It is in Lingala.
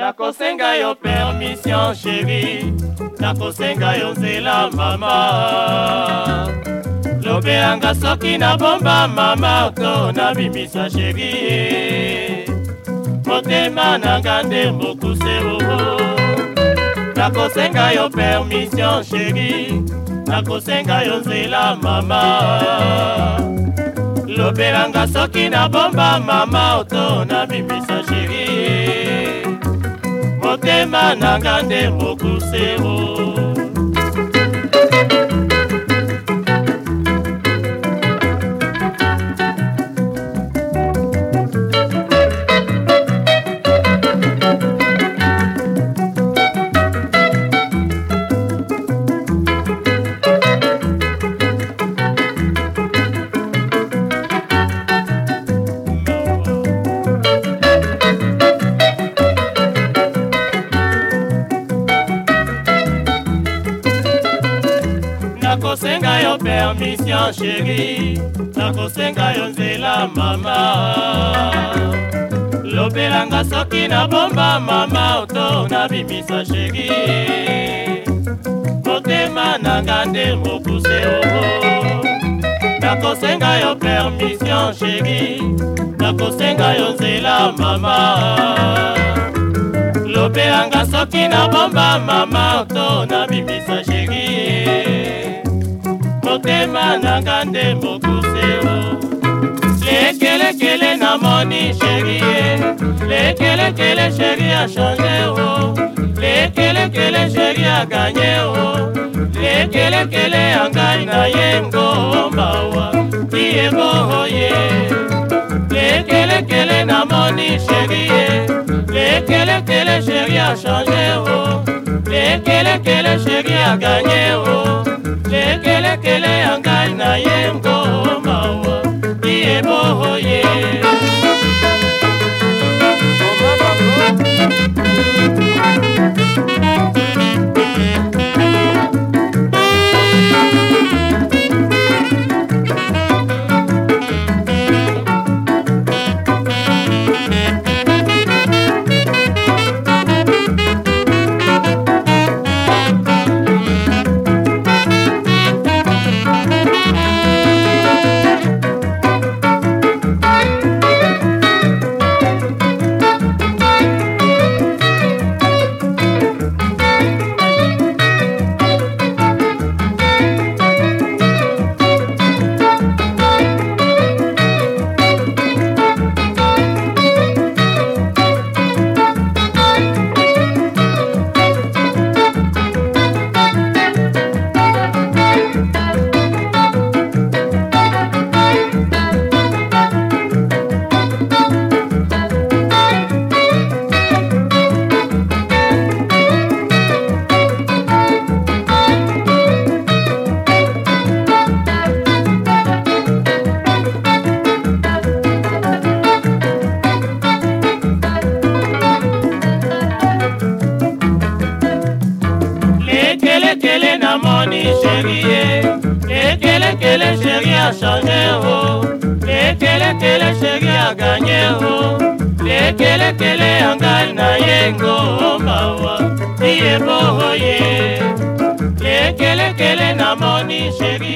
nakosenga yo permission sheri nakosenga yo nzela mama lobeyanga soki nabomba mama to nabimisa sheri motema nanga nde mokuse oo oh, oh. nakosenga yo permission sheri nakosenga yo nzela mama lobelanga soki nabomba mama to nabimisa sheri motema na nga nde mokusebo permission sheri nakosenga yo nzela mama lobelanga soki nabomba mama oto nabimisa sheri motema nanga nde mokuse oo nakosenga yo permission sheri nakosenga yo nzela mama lobelanga soki nabomba mama oto nabimisa sheri motema nanga nde mokuseo lekelekele namoni sheri ye lekelekele sheri achange o lekelekele sheri aganye o lekelekele yangai na ye ngombawa tiyemoye lekelekele namoni sheri ye lekelekele sheri achange o lekelekele sheri aganye o leke mabele ya ngai na ye ngomawa iye bohoye Kele na moni chéri ye kele kele chéri a changé o ekele kele chéri a gagné o ekele kele kele anga na yengo bawa iye boye ekele kele kele na moni chéri